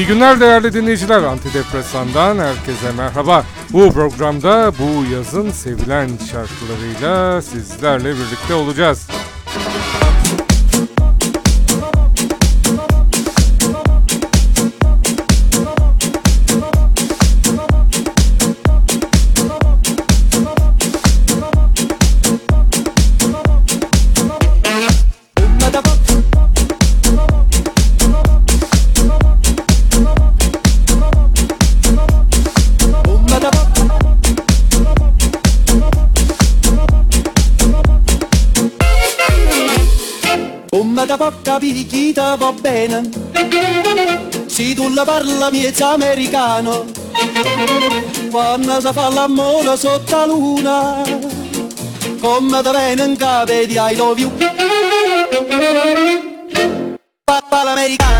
İyi günler değerli dinleyiciler. Antidepresandan herkese merhaba. Bu programda bu yazın sevilen şarkılarıyla sizlerle birlikte olacağız. Capire chi ti va bene. Se tu la parla miezza americano. Quando si fa l'amore sotto la luna Come da viene in capo di I love you. Papà l'americano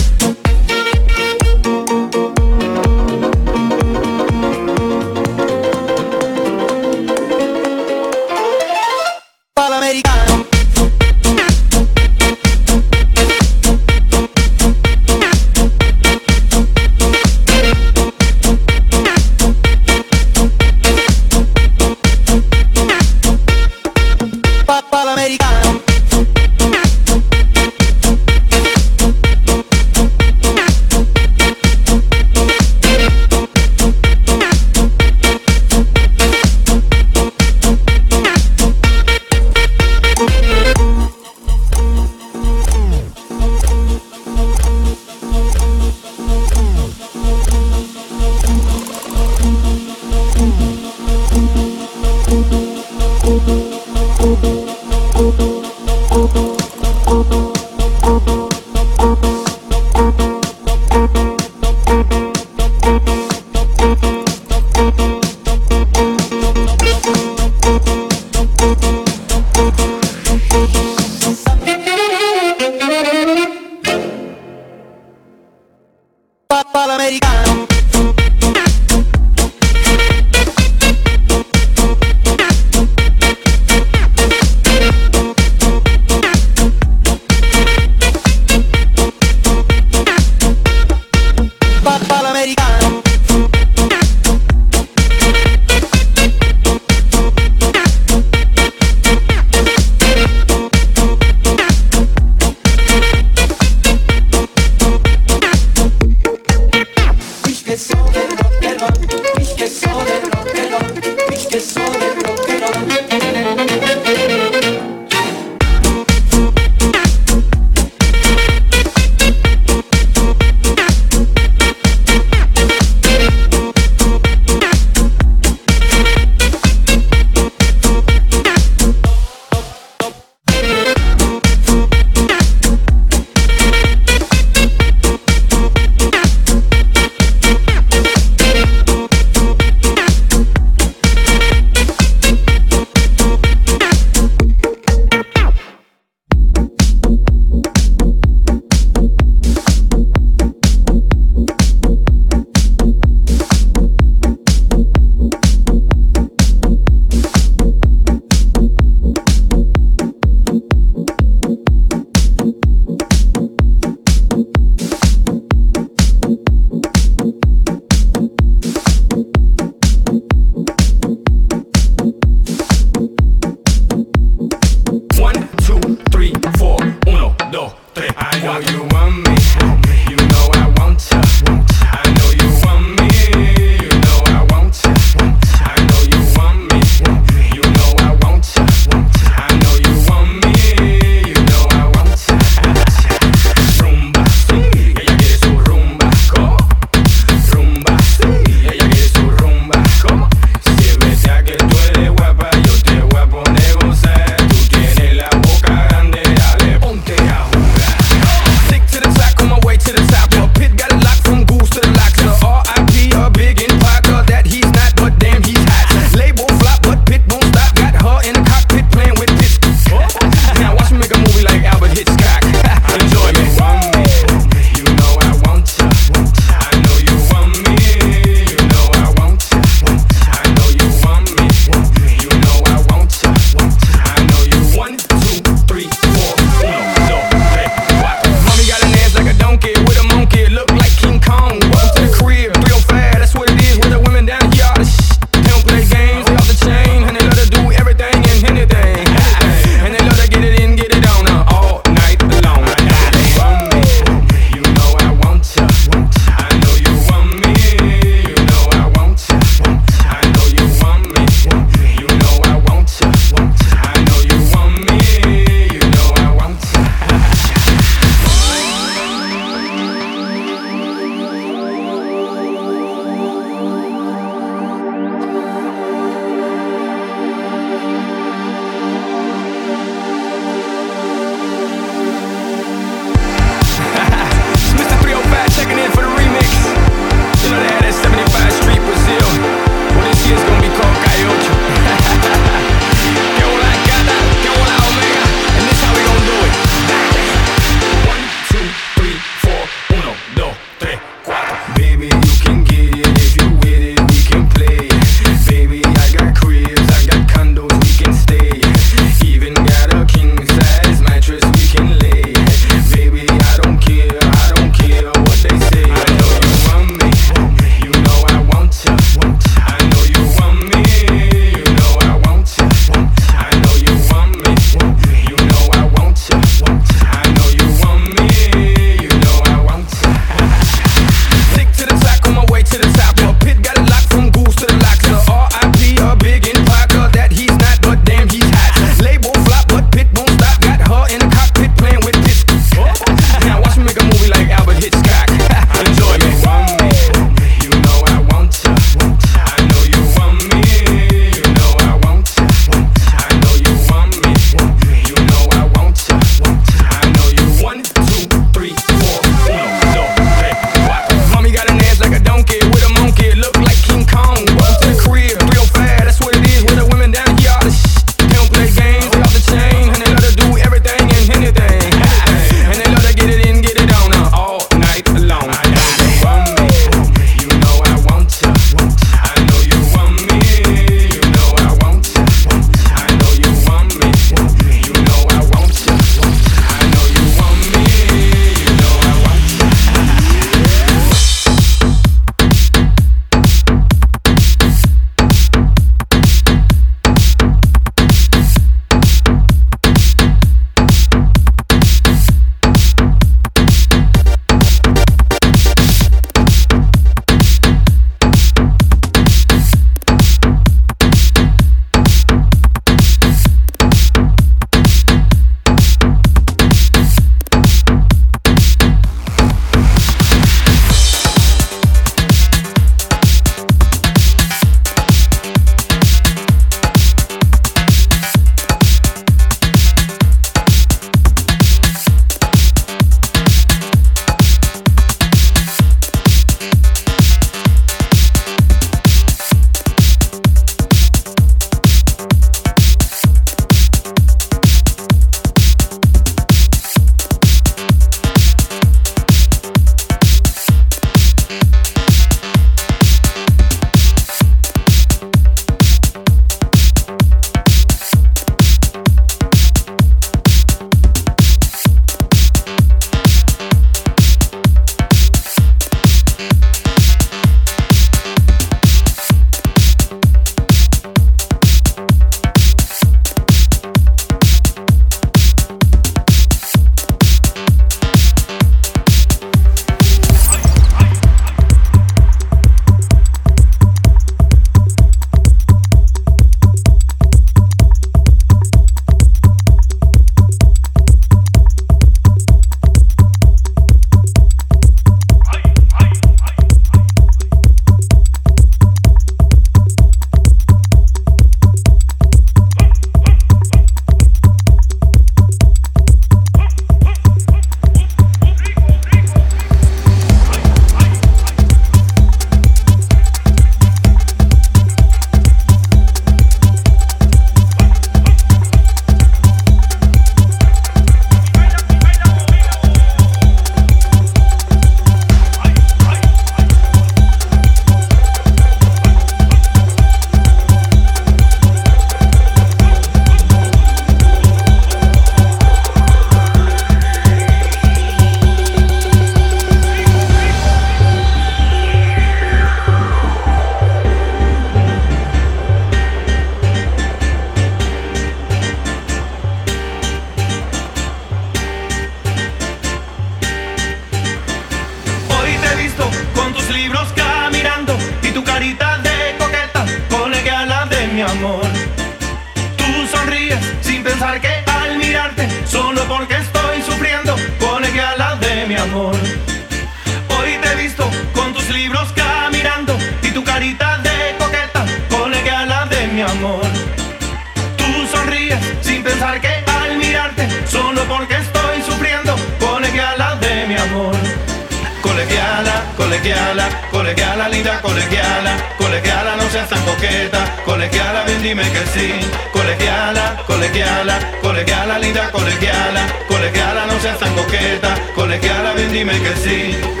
colegiala, bien dime que sí. Colegiala, colegiala, colegiala, linda colegiala, colegiala, no seas tan coqueta, colegiala, bien dime que sí.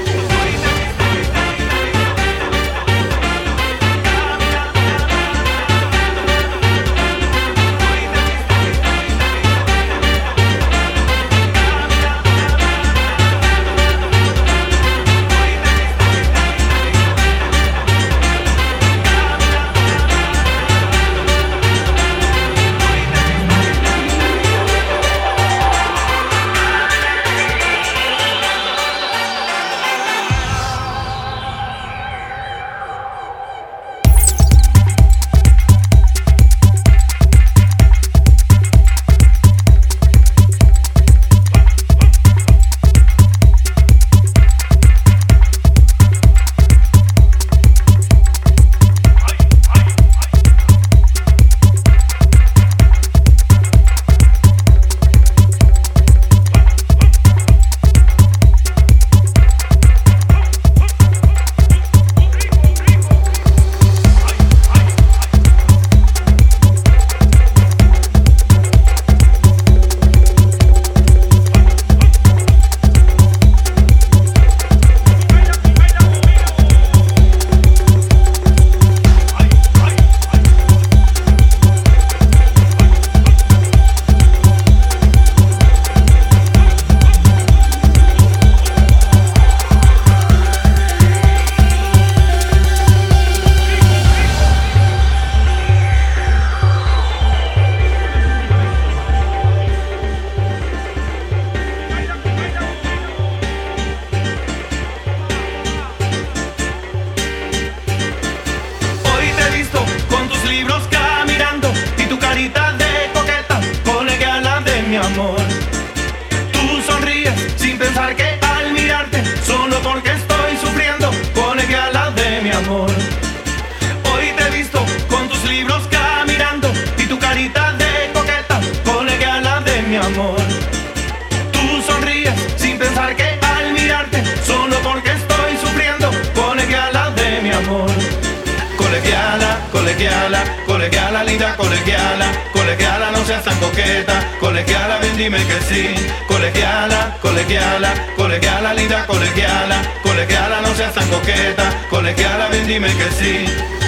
colegiala, linda colegiala, colegiala, no seas tan coqueta, colegiala, ven dime que sí, colegiala, colegiala, colegiala, linda colegiala, colegiala, no seas tan coqueta, colegiala, ven dime que sí.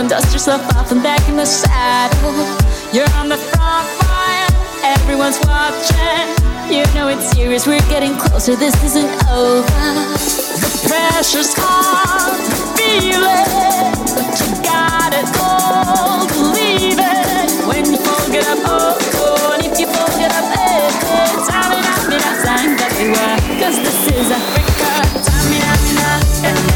and dust yourself off and back in the saddle. You're on the front line, everyone's watching. You know it's serious, we're getting closer, this isn't over. The pressure's on, feel it. You got it all, believe it. When you fold it up, oh, oh, and if you fold it up, eh, eh, time it up, it up, sign that we were. Cause this is Africa, time it up, it up,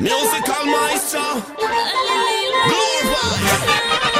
Musical maestro. Glorify.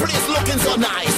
place looking so nice.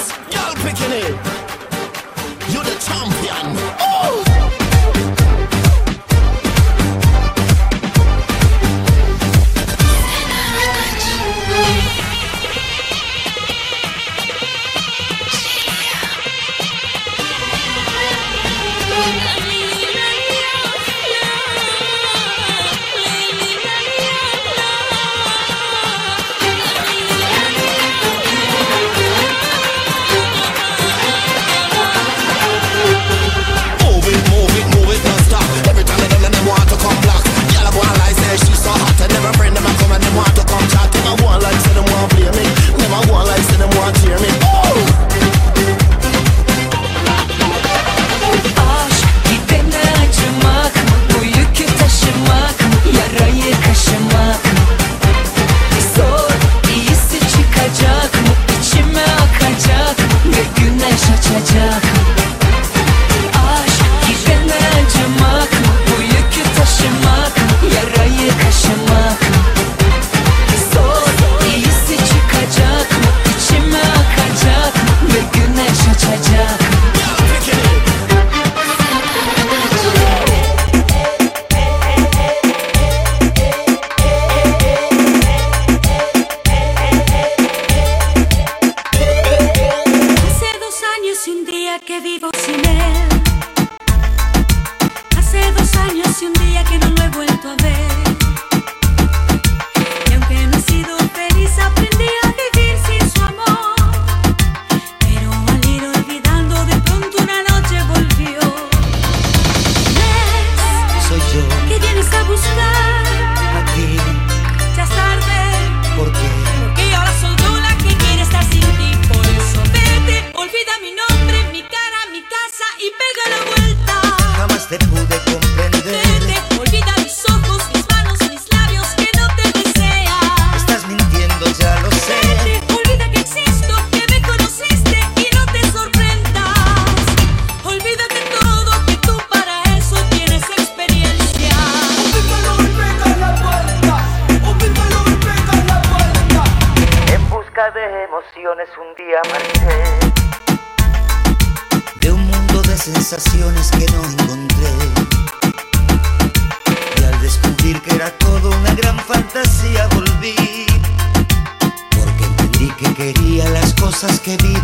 sky.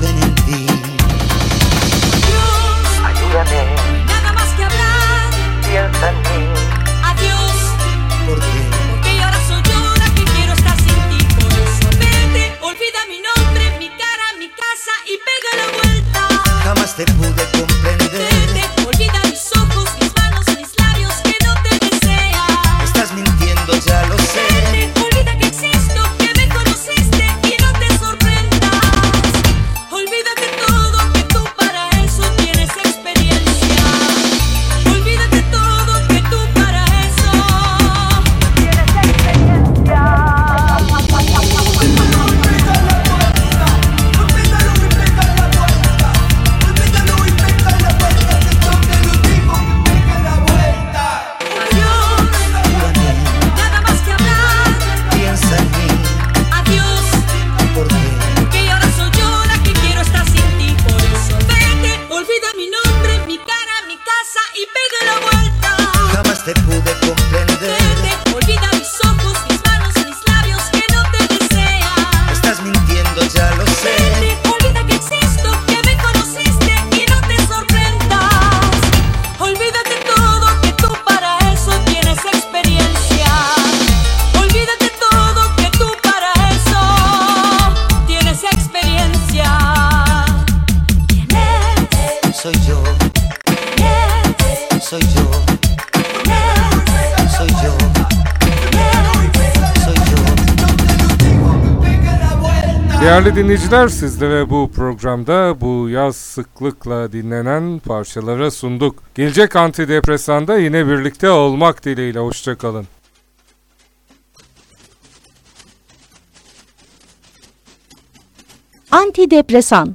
en ti. Dios, ayúdame. Nada más que hablar. Piensa en mí. Adiós. ¿Por qué? Porque ahora soy yo la que quiero estar sin ti. Por eso vete, olvida mi nombre, mi cara, mi casa y pega la vuelta. Jamás te pude comprender. Değerli dinleyiciler sizlere bu programda bu yaz sıklıkla dinlenen parçalara sunduk. Gelecek antidepresanda yine birlikte olmak dileğiyle hoşçakalın. Antidepresan